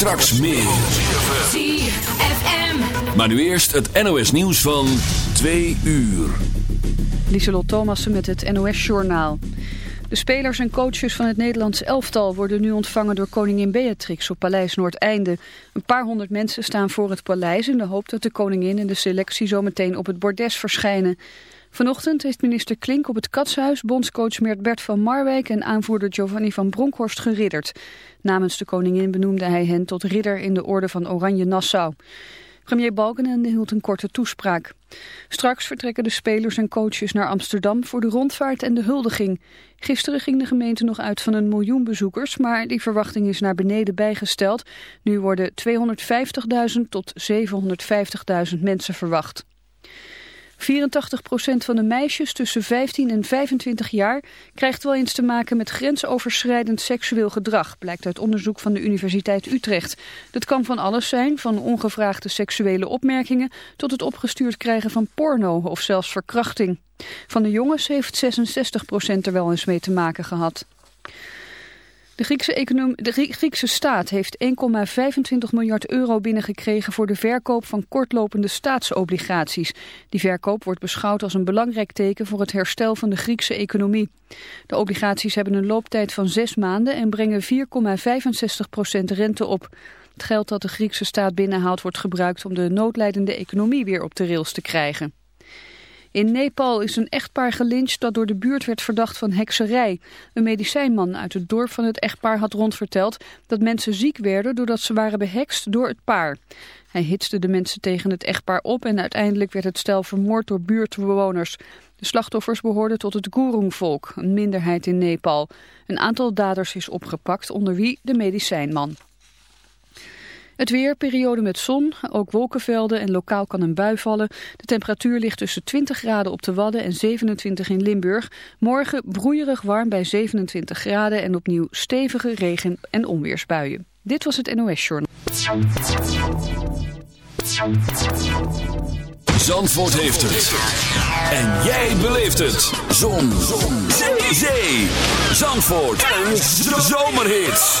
Straks meer. ZFM. Maar nu eerst het NOS nieuws van 2 uur. Lieselot Thomassen met het NOS-journaal. De spelers en coaches van het Nederlands elftal worden nu ontvangen door koningin Beatrix op Paleis Noordeinde. Een paar honderd mensen staan voor het paleis in de hoop dat de koningin en de selectie zometeen op het bordes verschijnen. Vanochtend heeft minister Klink op het Katshuis bondscoach Bert van Marwijk en aanvoerder Giovanni van Bronckhorst geridderd. Namens de koningin benoemde hij hen tot ridder in de orde van Oranje Nassau. Premier Balkenende hield een korte toespraak. Straks vertrekken de spelers en coaches naar Amsterdam voor de rondvaart en de huldiging. Gisteren ging de gemeente nog uit van een miljoen bezoekers, maar die verwachting is naar beneden bijgesteld. Nu worden 250.000 tot 750.000 mensen verwacht. 84% van de meisjes tussen 15 en 25 jaar krijgt wel eens te maken met grensoverschrijdend seksueel gedrag, blijkt uit onderzoek van de Universiteit Utrecht. Dat kan van alles zijn, van ongevraagde seksuele opmerkingen tot het opgestuurd krijgen van porno of zelfs verkrachting. Van de jongens heeft 66% er wel eens mee te maken gehad. De Griekse, econom de Griekse staat heeft 1,25 miljard euro binnengekregen voor de verkoop van kortlopende staatsobligaties. Die verkoop wordt beschouwd als een belangrijk teken voor het herstel van de Griekse economie. De obligaties hebben een looptijd van zes maanden en brengen 4,65% rente op. Het geld dat de Griekse staat binnenhaalt wordt gebruikt om de noodlijdende economie weer op de rails te krijgen. In Nepal is een echtpaar gelyncht dat door de buurt werd verdacht van hekserij. Een medicijnman uit het dorp van het echtpaar had rondverteld dat mensen ziek werden doordat ze waren behekst door het paar. Hij hitste de mensen tegen het echtpaar op en uiteindelijk werd het stel vermoord door buurtbewoners. De slachtoffers behoorden tot het Gurung-volk, een minderheid in Nepal. Een aantal daders is opgepakt, onder wie de medicijnman. Het weer, periode met zon, ook wolkenvelden en lokaal kan een bui vallen. De temperatuur ligt tussen 20 graden op de Wadden en 27 in Limburg. Morgen broeierig warm bij 27 graden en opnieuw stevige regen- en onweersbuien. Dit was het NOS Journal. Zandvoort heeft het. En jij beleeft het. Zon. Zon. Zee. Zee. Zandvoort. Een zomerhit.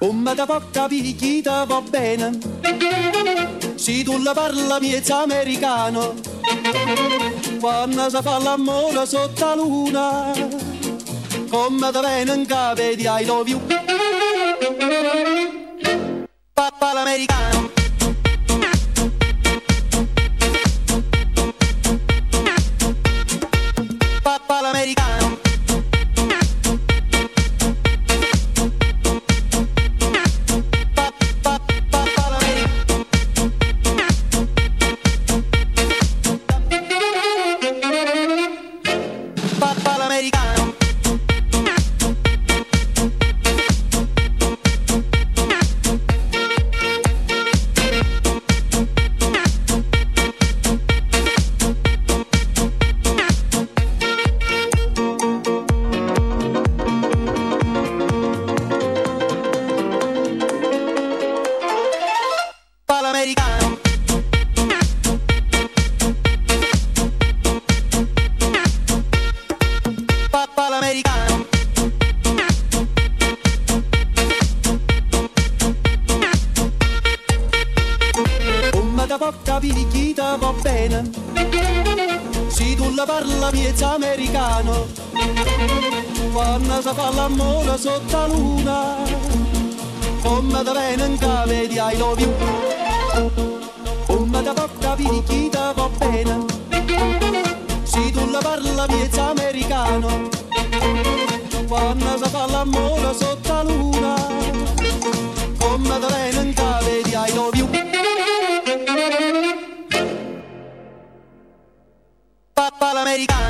Come da porta picchita va bene, se tu la parla miezza americano, quando si fa l'amore sotto la luna, come da venen capo di I love you. americano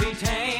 be tamed.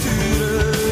sturen.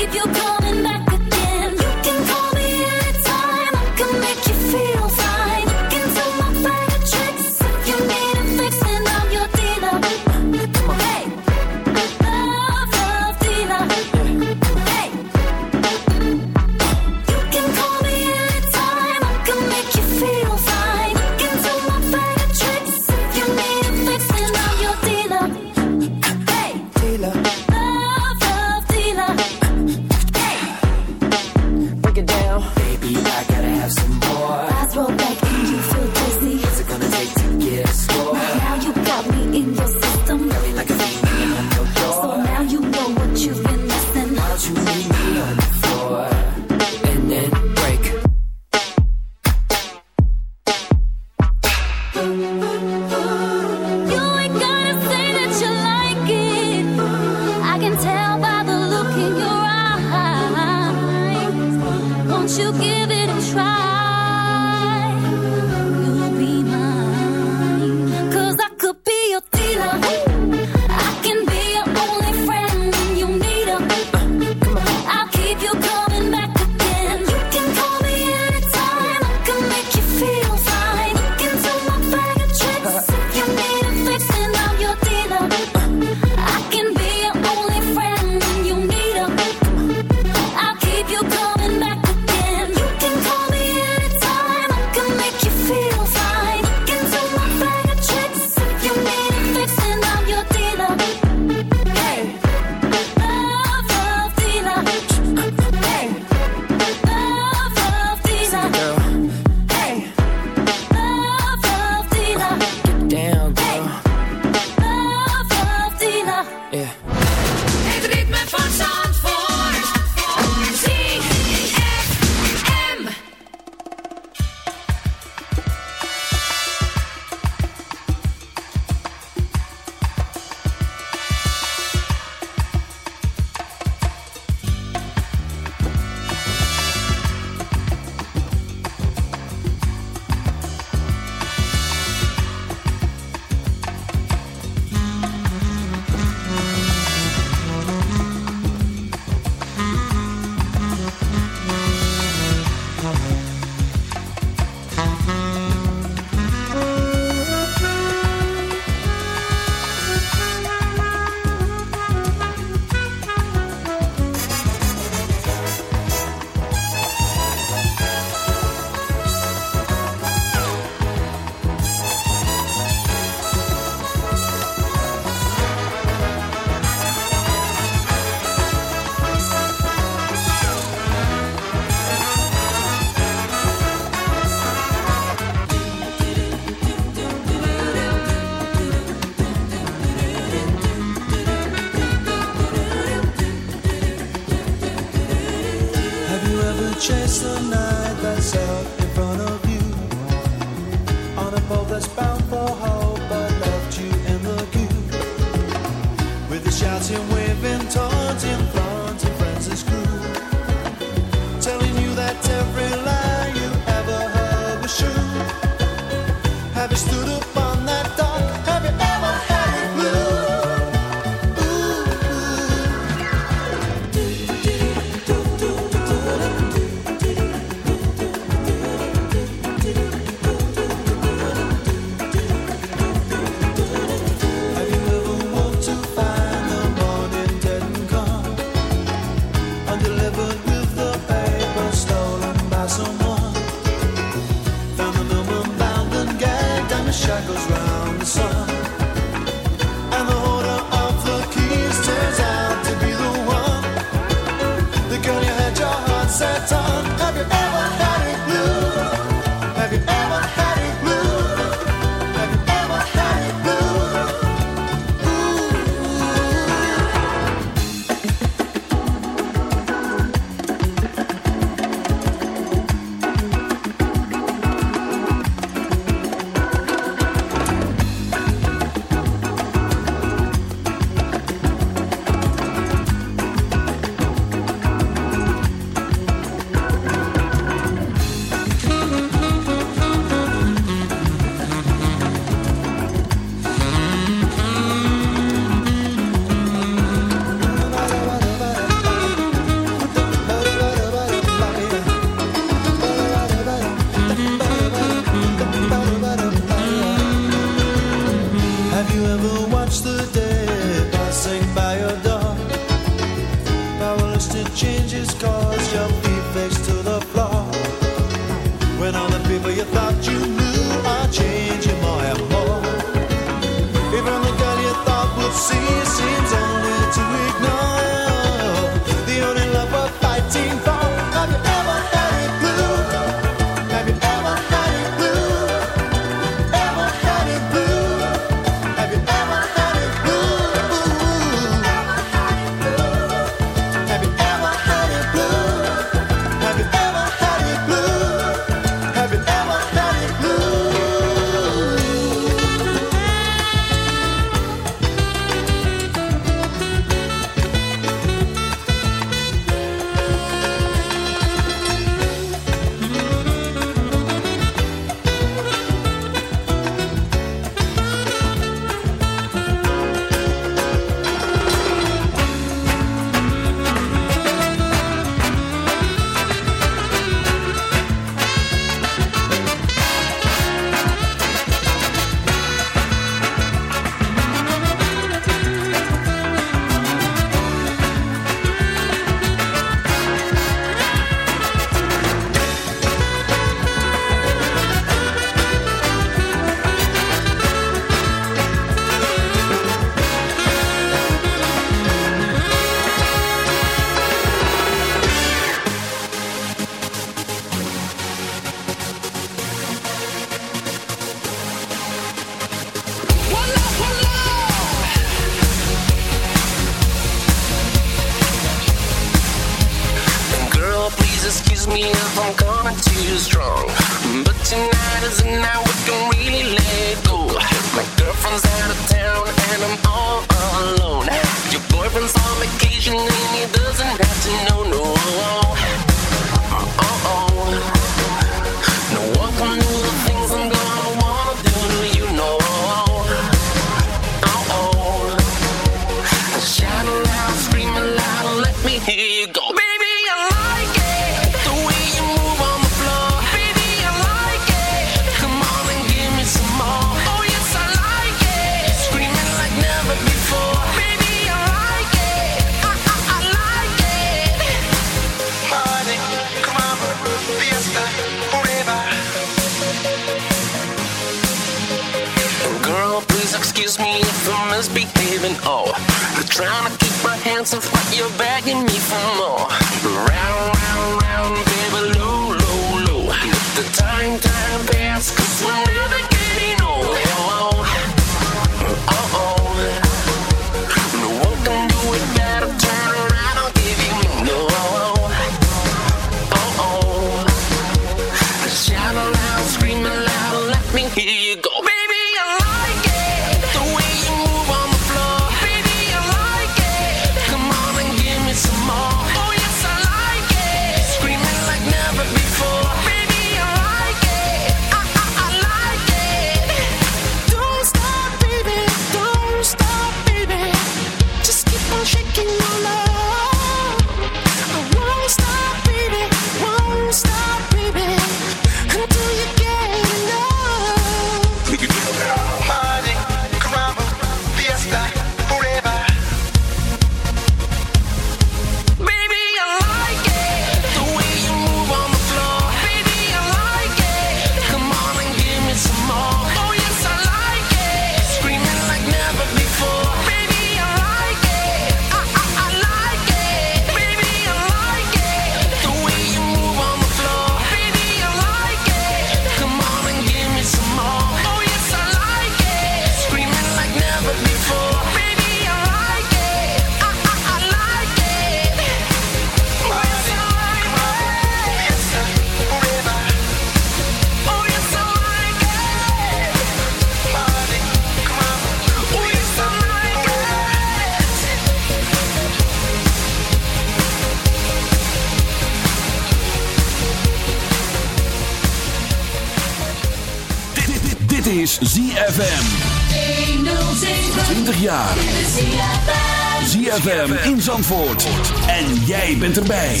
En jij bent erbij.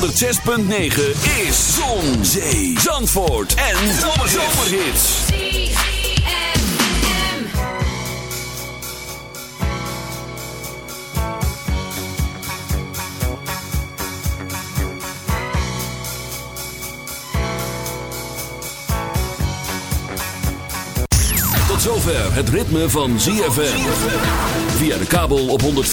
106.9 is Zon, Zee, Zandvoort en Zomerhits. Tot zover het ritme van ZFM. Via de kabel op 104.